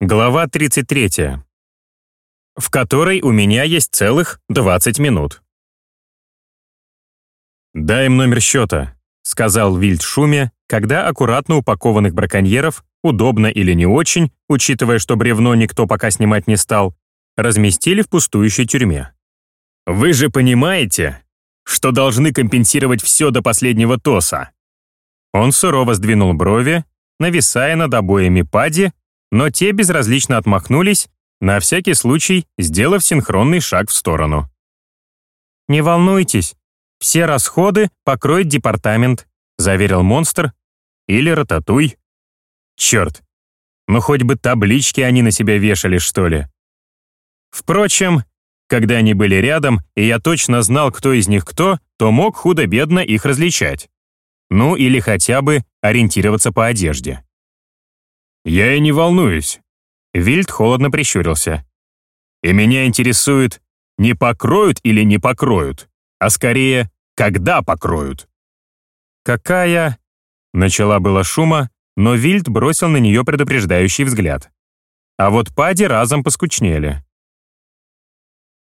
Глава 33. В которой у меня есть целых 20 минут. «Дай им номер счета», — сказал Вильд Шуме, когда аккуратно упакованных браконьеров, удобно или не очень, учитывая, что бревно никто пока снимать не стал, разместили в пустующей тюрьме. «Вы же понимаете, что должны компенсировать все до последнего ТОСа?» Он сурово сдвинул брови, нависая над обоями Пади, но те безразлично отмахнулись, на всякий случай сделав синхронный шаг в сторону. «Не волнуйтесь, все расходы покроет департамент», заверил монстр. «Или рататуй». Черт, ну хоть бы таблички они на себя вешали, что ли. Впрочем, когда они были рядом, и я точно знал, кто из них кто, то мог худо-бедно их различать. Ну или хотя бы ориентироваться по одежде. «Я и не волнуюсь». Вильд холодно прищурился. «И меня интересует, не покроют или не покроют, а скорее, когда покроют». «Какая...» Начала было шума, но Вильд бросил на нее предупреждающий взгляд. А вот Пади разом поскучнели.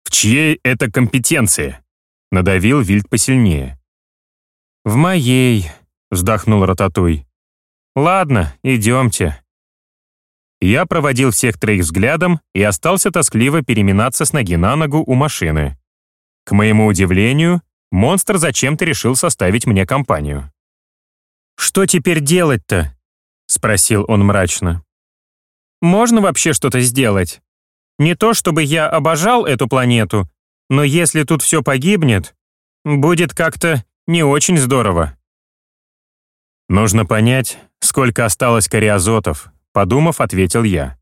«В чьей это компетенции?» Надавил Вильд посильнее. «В моей», — вздохнул Рататуй. «Ладно, идемте». Я проводил всех троих взглядом и остался тоскливо переминаться с ноги на ногу у машины. К моему удивлению, монстр зачем-то решил составить мне компанию. «Что теперь делать-то?» — спросил он мрачно. «Можно вообще что-то сделать? Не то чтобы я обожал эту планету, но если тут все погибнет, будет как-то не очень здорово». Нужно понять, сколько осталось кариазотов, Подумав, ответил я.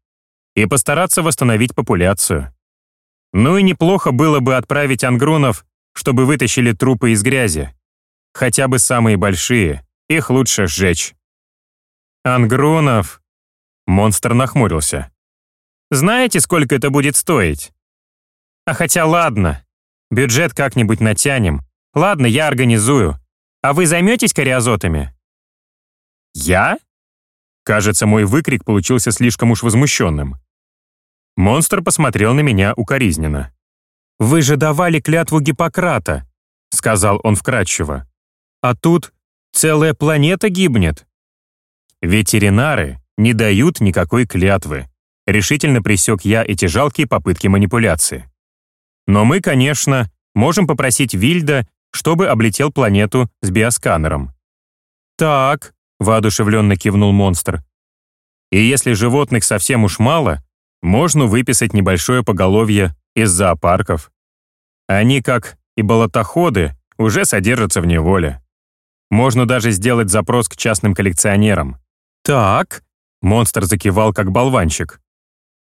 И постараться восстановить популяцию. Ну и неплохо было бы отправить ангрунов, чтобы вытащили трупы из грязи. Хотя бы самые большие, их лучше сжечь. Ангрунов? Монстр нахмурился. Знаете, сколько это будет стоить? А хотя ладно, бюджет как-нибудь натянем. Ладно, я организую. А вы займетесь кариазотами? Я? Кажется, мой выкрик получился слишком уж возмущенным. Монстр посмотрел на меня укоризненно. «Вы же давали клятву Гиппократа», — сказал он вкратчиво. «А тут целая планета гибнет». «Ветеринары не дают никакой клятвы», — решительно пресек я эти жалкие попытки манипуляции. «Но мы, конечно, можем попросить Вильда, чтобы облетел планету с биосканером». «Так», — воодушевленно кивнул монстр. «И если животных совсем уж мало, можно выписать небольшое поголовье из зоопарков. Они, как и болотоходы, уже содержатся в неволе. Можно даже сделать запрос к частным коллекционерам. «Так», — монстр закивал как болванчик.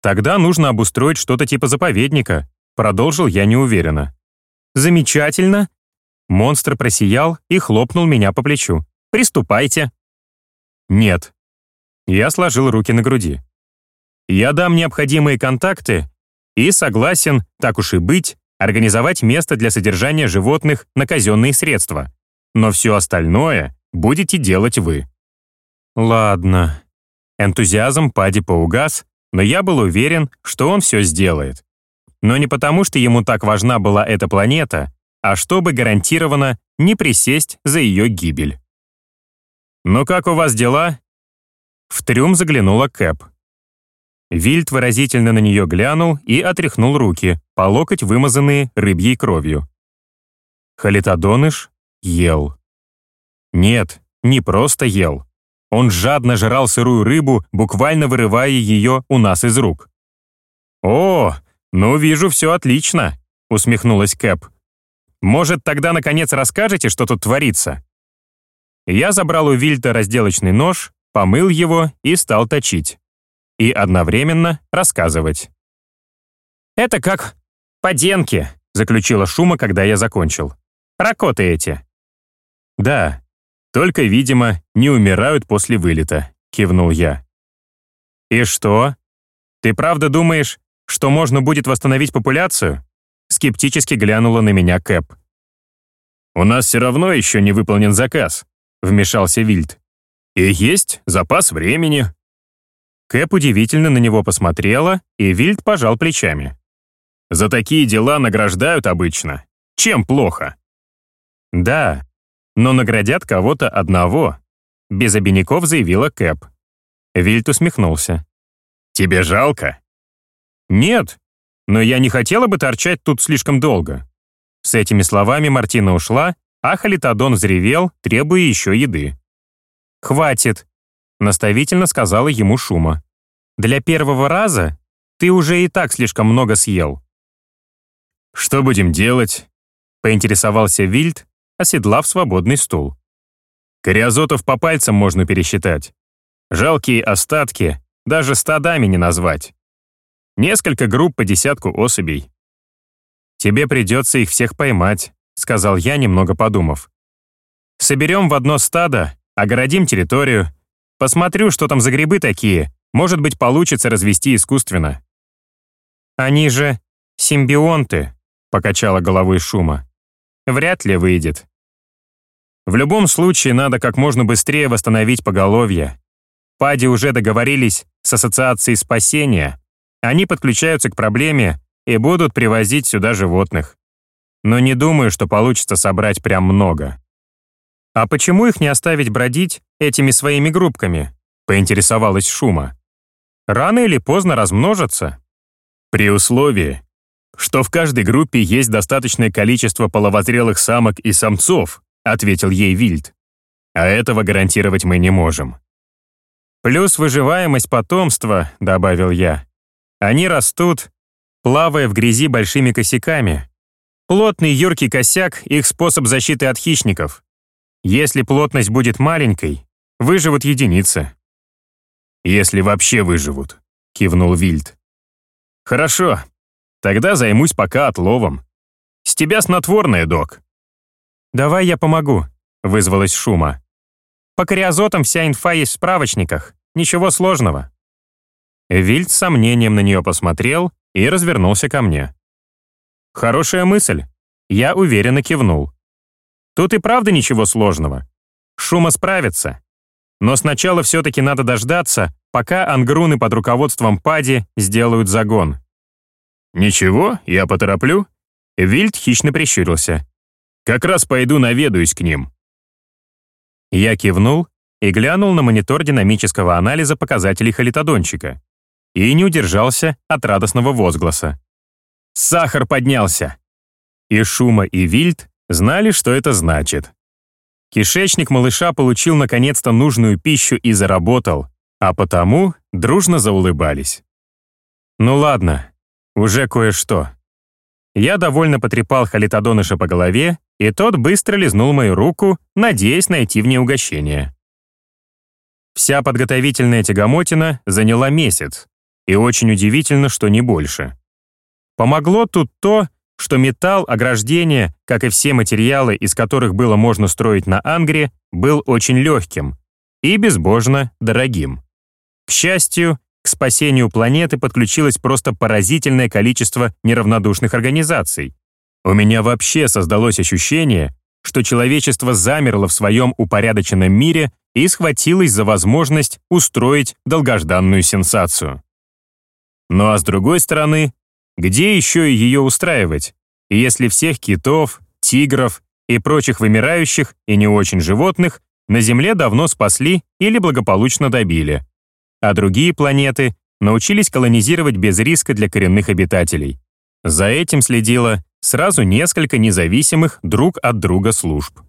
«Тогда нужно обустроить что-то типа заповедника», — продолжил я неуверенно. «Замечательно». Монстр просиял и хлопнул меня по плечу. «Приступайте». Нет. Я сложил руки на груди. Я дам необходимые контакты и согласен, так уж и быть, организовать место для содержания животных на казенные средства. Но все остальное будете делать вы. Ладно. Энтузиазм Пади поугас, но я был уверен, что он все сделает. Но не потому, что ему так важна была эта планета, а чтобы гарантированно не присесть за ее гибель. «Ну как у вас дела?» В трюм заглянула Кэп. Вильд выразительно на нее глянул и отряхнул руки, по локоть вымазанные рыбьей кровью. Халитодоныш ел. Нет, не просто ел. Он жадно жрал сырую рыбу, буквально вырывая ее у нас из рук. «О, ну вижу, все отлично», — усмехнулась Кэп. «Может, тогда наконец расскажете, что тут творится?» Я забрал у Вильта разделочный нож, помыл его и стал точить. И одновременно рассказывать. «Это как поденки», — заключила Шума, когда я закончил. «Ракоты эти». «Да, только, видимо, не умирают после вылета», — кивнул я. «И что? Ты правда думаешь, что можно будет восстановить популяцию?» Скептически глянула на меня Кэп. «У нас все равно еще не выполнен заказ», вмешался Вильд. «И есть запас времени». Кэп удивительно на него посмотрела, и Вильд пожал плечами. «За такие дела награждают обычно. Чем плохо?» «Да, но наградят кого-то одного», — без обиняков заявила Кэп. Вильд усмехнулся. «Тебе жалко?» «Нет, но я не хотела бы торчать тут слишком долго». С этими словами Мартина ушла, а Халитодон взревел, требуя еще еды. «Хватит», — наставительно сказала ему Шума. «Для первого раза ты уже и так слишком много съел». «Что будем делать?» — поинтересовался Вильд, оседлав свободный стул. «Кориазотов по пальцам можно пересчитать. Жалкие остатки, даже стадами не назвать. Несколько групп по десятку особей. «Тебе придется их всех поймать», — сказал я, немного подумав. «Соберем в одно стадо, огородим территорию, посмотрю, что там за грибы такие, может быть, получится развести искусственно». «Они же симбионты», — покачала головой Шума. «Вряд ли выйдет». В любом случае надо как можно быстрее восстановить поголовье. Пади уже договорились с Ассоциацией спасения. Они подключаются к проблеме и будут привозить сюда животных. Но не думаю, что получится собрать прям много. «А почему их не оставить бродить этими своими группками?» — поинтересовалась Шума. «Рано или поздно размножатся». «При условии, что в каждой группе есть достаточное количество половозрелых самок и самцов», — ответил ей Вильд. «А этого гарантировать мы не можем». «Плюс выживаемость потомства», — добавил я. «Они растут, плавая в грязи большими косяками. Плотный юркий косяк — их способ защиты от хищников. Если плотность будет маленькой, выживут единицы». «Если вообще выживут», — кивнул Вильд. «Хорошо, тогда займусь пока отловом. С тебя снотворное, док». «Давай я помогу», — вызвалась Шума. По кариазотам вся инфа есть в справочниках. Ничего сложного». Вильд с сомнением на нее посмотрел и развернулся ко мне. «Хорошая мысль». Я уверенно кивнул. «Тут и правда ничего сложного. Шума справится. Но сначала все-таки надо дождаться, пока ангруны под руководством Пади сделают загон». «Ничего, я потороплю». Вильд хищно прищурился. «Как раз пойду наведаюсь к ним». Я кивнул и глянул на монитор динамического анализа показателей халитодончика и не удержался от радостного возгласа. Сахар поднялся! И Шума, и Вильд знали, что это значит. Кишечник малыша получил наконец-то нужную пищу и заработал, а потому дружно заулыбались. Ну ладно, уже кое-что. Я довольно потрепал халитодоныша по голове и тот быстро лизнул мою руку, надеясь найти в ней угощение. Вся подготовительная тягомотина заняла месяц, и очень удивительно, что не больше. Помогло тут то, что металл ограждения, как и все материалы, из которых было можно строить на Ангре, был очень легким и безбожно дорогим. К счастью, к спасению планеты подключилось просто поразительное количество неравнодушных организаций, у меня вообще создалось ощущение, что человечество замерло в своем упорядоченном мире и схватилось за возможность устроить долгожданную сенсацию. Ну а с другой стороны, где еще ее устраивать, если всех китов, тигров и прочих вымирающих и не очень животных на Земле давно спасли или благополучно добили, а другие планеты научились колонизировать без риска для коренных обитателей. За этим следило сразу несколько независимых друг от друга служб.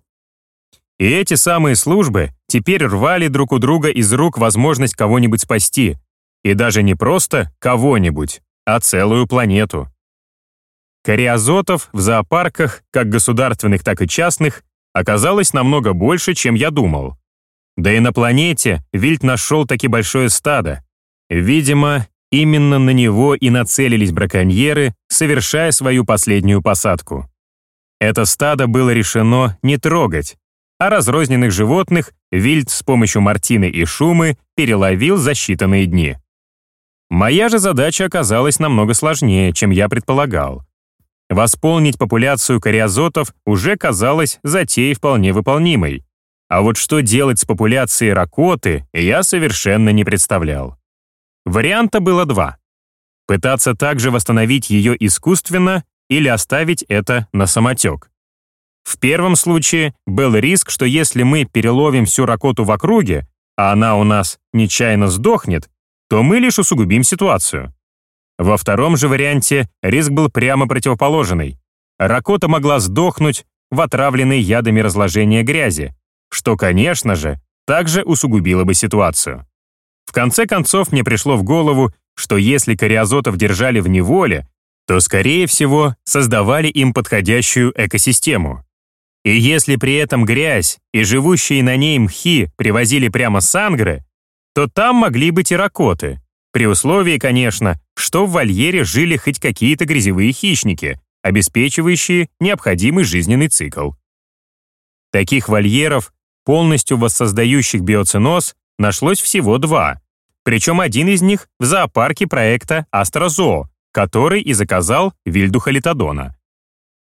И эти самые службы теперь рвали друг у друга из рук возможность кого-нибудь спасти, и даже не просто кого-нибудь, а целую планету. Кариазотов в зоопарках, как государственных, так и частных, оказалось намного больше, чем я думал. Да и на планете Вильд нашел таки большое стадо. Видимо, Именно на него и нацелились браконьеры, совершая свою последнюю посадку. Это стадо было решено не трогать, а разрозненных животных Вильд с помощью Мартины и Шумы переловил за считанные дни. Моя же задача оказалась намного сложнее, чем я предполагал. Восполнить популяцию кариазотов уже казалось затеей вполне выполнимой. А вот что делать с популяцией ракоты, я совершенно не представлял. Варианта было два. Пытаться также восстановить ее искусственно или оставить это на самотек. В первом случае был риск, что если мы переловим всю ракоту в округе, а она у нас нечаянно сдохнет, то мы лишь усугубим ситуацию. Во втором же варианте риск был прямо противоположный. Ракота могла сдохнуть в отравленной ядами разложения грязи, что, конечно же, также усугубило бы ситуацию. В конце концов, мне пришло в голову, что если кариозотов держали в неволе, то, скорее всего, создавали им подходящую экосистему. И если при этом грязь и живущие на ней мхи привозили прямо с Ангры, то там могли быть и ракоты, при условии, конечно, что в вольере жили хоть какие-то грязевые хищники, обеспечивающие необходимый жизненный цикл. Таких вольеров, полностью воссоздающих биоценоз, нашлось всего два, причем один из них в зоопарке проекта «Астрозоо», который и заказал Вильду Халитодона.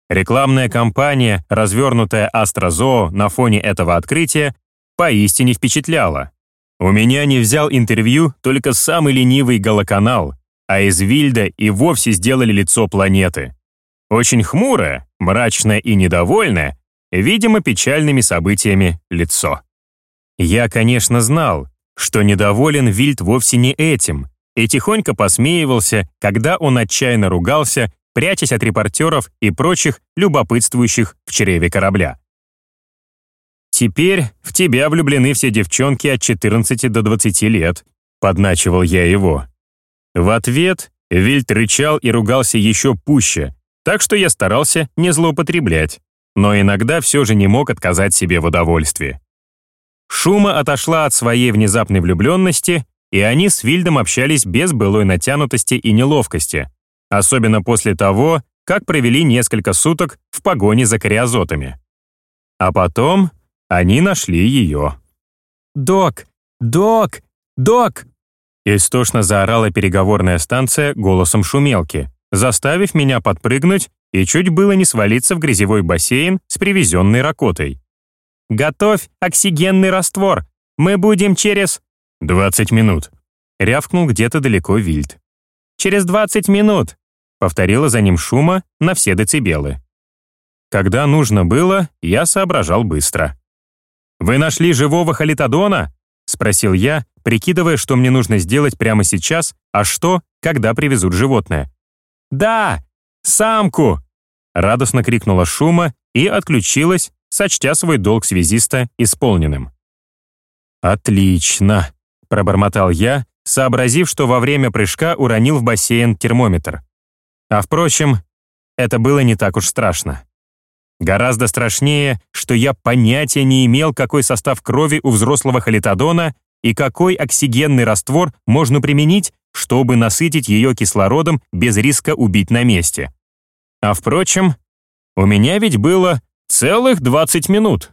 Рекламная кампания, развернутая Астрозоо на фоне этого открытия, поистине впечатляла. У меня не взял интервью только самый ленивый голоканал, а из Вильда и вовсе сделали лицо планеты. Очень хмурое, мрачное и недовольное, видимо, печальными событиями лицо. Я, конечно, знал, что недоволен Вильд вовсе не этим, и тихонько посмеивался, когда он отчаянно ругался прячась от репортеров и прочих, любопытствующих в чреве корабля. «Теперь в тебя влюблены все девчонки от 14 до 20 лет», — подначивал я его. В ответ Вильд рычал и ругался еще пуще, так что я старался не злоупотреблять, но иногда все же не мог отказать себе в удовольствии. Шума отошла от своей внезапной влюбленности, и они с Вильдом общались без былой натянутости и неловкости, особенно после того, как провели несколько суток в погоне за кариозотами. А потом они нашли ее. «Док! Док! Док!» Истошно заорала переговорная станция голосом шумелки, заставив меня подпрыгнуть и чуть было не свалиться в грязевой бассейн с привезенной ракотой. «Готовь оксигенный раствор! Мы будем через...» «Двадцать минут», — рявкнул где-то далеко Вильд. Через 20 минут!» Повторила за ним шума на все децибелы. Когда нужно было, я соображал быстро. «Вы нашли живого халитодона?» — спросил я, прикидывая, что мне нужно сделать прямо сейчас, а что, когда привезут животное. «Да! Самку!» — радостно крикнула шума и отключилась, сочтя свой долг связиста исполненным. «Отлично!» — пробормотал я, сообразив, что во время прыжка уронил в бассейн термометр. А впрочем, это было не так уж страшно. Гораздо страшнее, что я понятия не имел, какой состав крови у взрослого халитодона и какой оксигенный раствор можно применить, чтобы насытить ее кислородом без риска убить на месте. А впрочем, у меня ведь было целых 20 минут.